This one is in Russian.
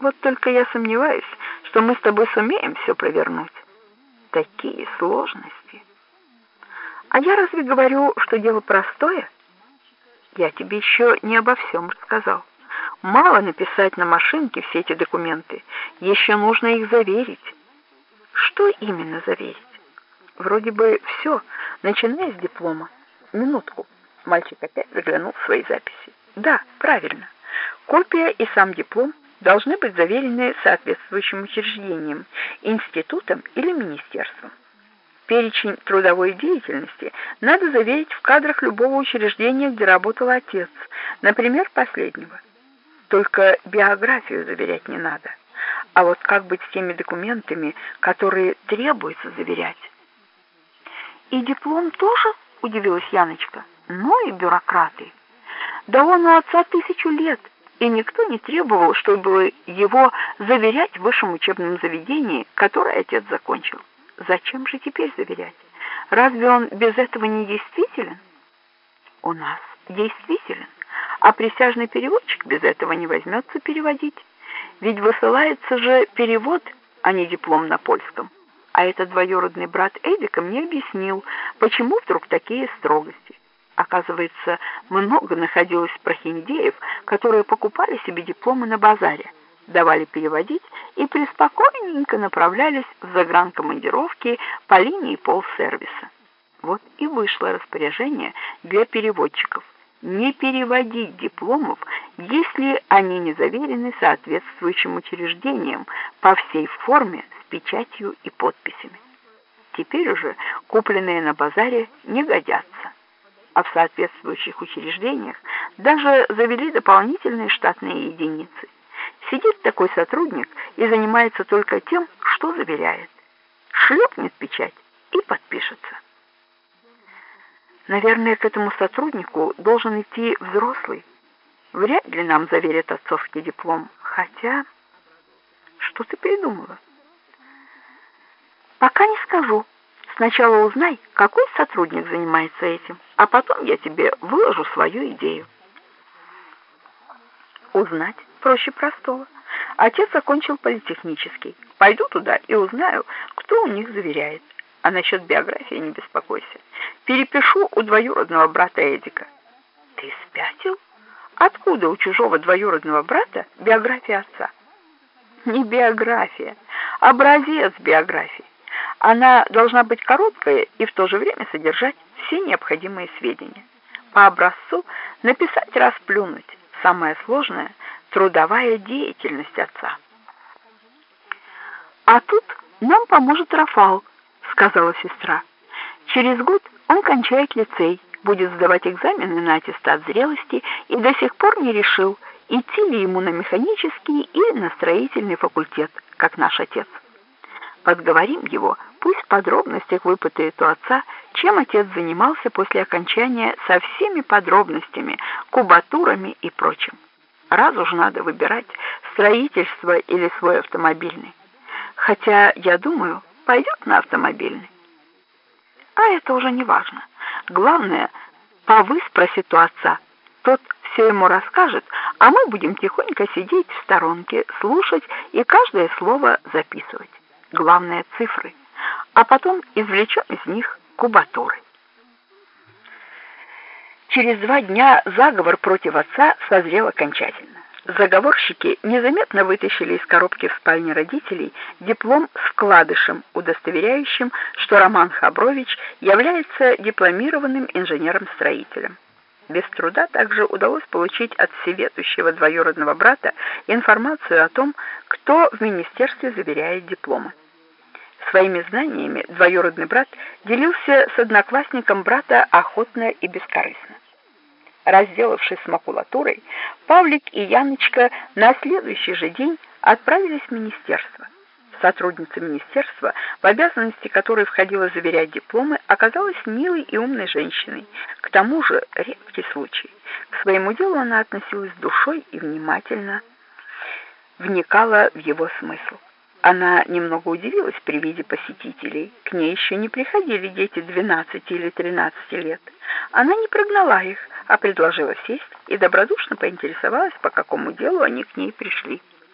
Вот только я сомневаюсь, что мы с тобой сумеем все провернуть. Такие сложности. А я разве говорю, что дело простое? Я тебе еще не обо всем рассказал. Мало написать на машинке все эти документы, еще нужно их заверить. Что именно заверить? Вроде бы все, начиная с диплома. Минутку. Мальчик опять заглянул в свои записи. Да, правильно. Копия и сам диплом должны быть заверены соответствующим учреждением, институтом или министерством. Перечень трудовой деятельности надо заверить в кадрах любого учреждения, где работал отец, например, последнего. Только биографию заверять не надо. А вот как быть с теми документами, которые требуется заверять? И диплом тоже, удивилась Яночка. Ну и бюрократы. Да он у отца тысячу лет, и никто не требовал, чтобы его заверять в высшем учебном заведении, которое отец закончил. Зачем же теперь заверять? Разве он без этого не действителен? У нас действителен, а присяжный переводчик без этого не возьмется переводить. Ведь высылается же перевод, а не диплом на польском. А этот двоюродный брат Эдика мне объяснил, почему вдруг такие строгости. Оказывается, много находилось прохиндеев, которые покупали себе дипломы на базаре давали переводить и преспокойненько направлялись в загранкомандировки по линии полсервиса. Вот и вышло распоряжение для переводчиков не переводить дипломов, если они не заверены соответствующим учреждением по всей форме с печатью и подписями. Теперь уже купленные на базаре не годятся, а в соответствующих учреждениях даже завели дополнительные штатные единицы. Сидит такой сотрудник и занимается только тем, что заверяет. Шлепнет печать и подпишется. Наверное, к этому сотруднику должен идти взрослый. Вряд ли нам заверят отцовский диплом. Хотя, что ты придумала? Пока не скажу. Сначала узнай, какой сотрудник занимается этим, а потом я тебе выложу свою идею. Узнать проще простого. Отец окончил политехнический. Пойду туда и узнаю, кто у них заверяет. А насчет биографии не беспокойся. Перепишу у двоюродного брата Эдика. Ты спятил? Откуда у чужого двоюродного брата биография отца? Не биография, образец биографии. Она должна быть короткая и в то же время содержать все необходимые сведения. По образцу написать расплюнуть. Самое сложное — трудовая деятельность отца. А тут нам поможет Рафал, сказала сестра. Через год он кончает лицей, будет сдавать экзамены на аттестат зрелости и до сих пор не решил, идти ли ему на механический или на строительный факультет, как наш отец. Подговорим его, пусть в подробностях выпытает у отца, чем отец занимался после окончания со всеми подробностями, кубатурами и прочим. Раз уж надо выбирать строительство или свой автомобильный. Хотя, я думаю, пойдет на автомобильный. А это уже не важно. Главное, повы спросит у отца. Тот все ему расскажет, а мы будем тихонько сидеть в сторонке, слушать и каждое слово записывать. Главное — цифры. А потом извлечем из них кубатуры. Через два дня заговор против отца созрел окончательно. Заговорщики незаметно вытащили из коробки в спальне родителей диплом с вкладышем, удостоверяющим, что Роман Хабрович является дипломированным инженером-строителем. Без труда также удалось получить от всеведущего двоюродного брата информацию о том, кто в министерстве заверяет дипломы. Своими знаниями двоюродный брат делился с одноклассником брата охотно и бескорыстно. Разделавшись с макулатурой, Павлик и Яночка на следующий же день отправились в министерство. Сотрудница министерства, в обязанности которой входило заверять дипломы, оказалась милой и умной женщиной. К тому же, редкий случай. К своему делу она относилась душой и внимательно вникала в его смысл. Она немного удивилась при виде посетителей. К ней еще не приходили дети 12 или 13 лет. Она не прогнала их, а предложила сесть и добродушно поинтересовалась, по какому делу они к ней пришли.